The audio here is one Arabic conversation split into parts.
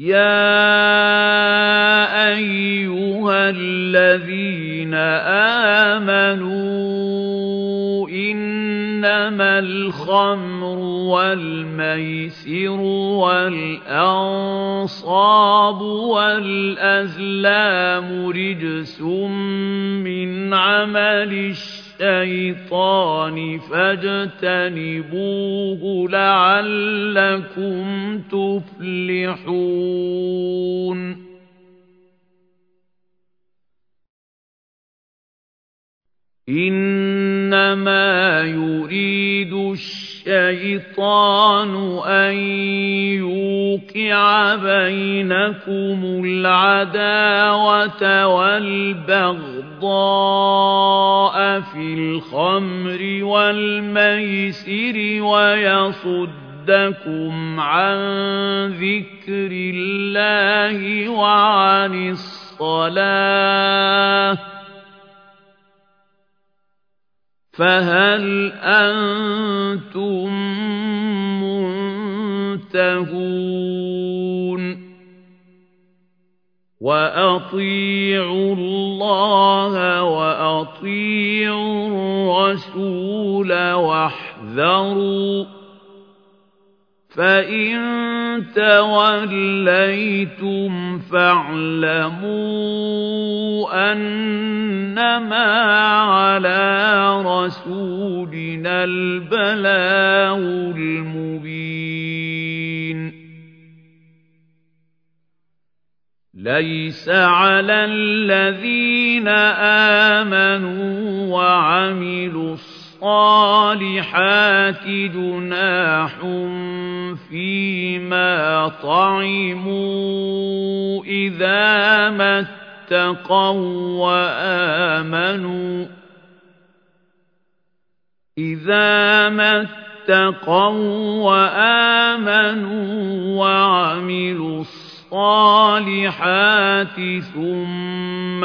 يَا أَيُّهَا الَّذِينَ آمَنُوا إِنَّمَا الْخَمْرُ وَالْمَيْسِرُ وَالْأَنصَابُ وَالْأَزْلَامُ رِجْسٌ مِّنْ عَمَلِ الشَّيْطَانِ فَاجْتَنِبُوهُ لَعَلَّكُمْ تُفْلِحُونَ. إِنَّمَا يُرِيدُ الشَّيْطَانُ أَن يُوقِعَ بَيْنَكُمُ الْعَدَاوَةَ وَالْبَغْضَاءَ فِي الْخَمْرِ وَالْمَيْسِرِ وَيَصُدَّكُمْ عَن ذِكْرِ اللَّهِ وَعَنِ الصَّلَاةِ فَهَلْ أَنتُم مُّنتَهُونَ وَأَطِيعُوا اللَّهَ وَأَطِيعُوا الرَّسُولَ وَاحْذَرُوا فَإِن تَوَلَّيْتُمْ فَاعْلَمُوا أَنَّمَا عَلَىٰ رَسُولِنَا الْبَلَاغُ الْمُبِينُ لَيْسَ عَلَى الَّذِينَ آمَنُوا وَعَمِلُوا الصَّالِحَاتِ جُنَاحٌ فِيمَا طَعِمُوا إِذَا مَا اتَّقَوا وَآمَنُوا إِذَا مَا اتَّقَوا وَآمَنُوا وَعَمِلُوا الصَّالِحَاتِ ثُمَّ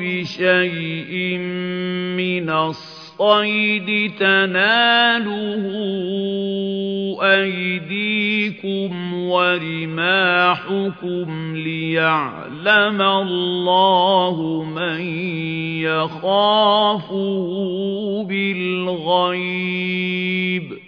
بِشَيْءٍ مِّنَ الصَّيْدِ تَنَالُهُ أَيْدِيكُمْ وَرِمَاحُكُمْ لِيَعْلَمَ اللَّهُ مَن يَخَافُهُ بِالْغَيْبِ ۚ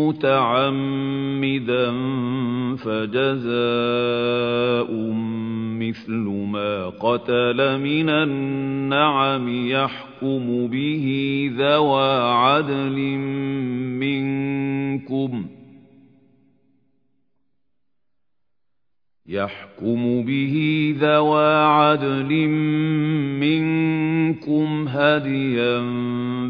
مُّتَعَمِّدًا فَجَزَاءٌ مِّثْلُ مَا قَتَلَ مِنَ النَّعَمِ يَحْكُمُ بِهِ ذَوَا عَدْلٍ مِّنكُمْ يَحْكُمُ بِهِ ذَوَا عَدْلٍ مِّنكُمْ هَدْيًا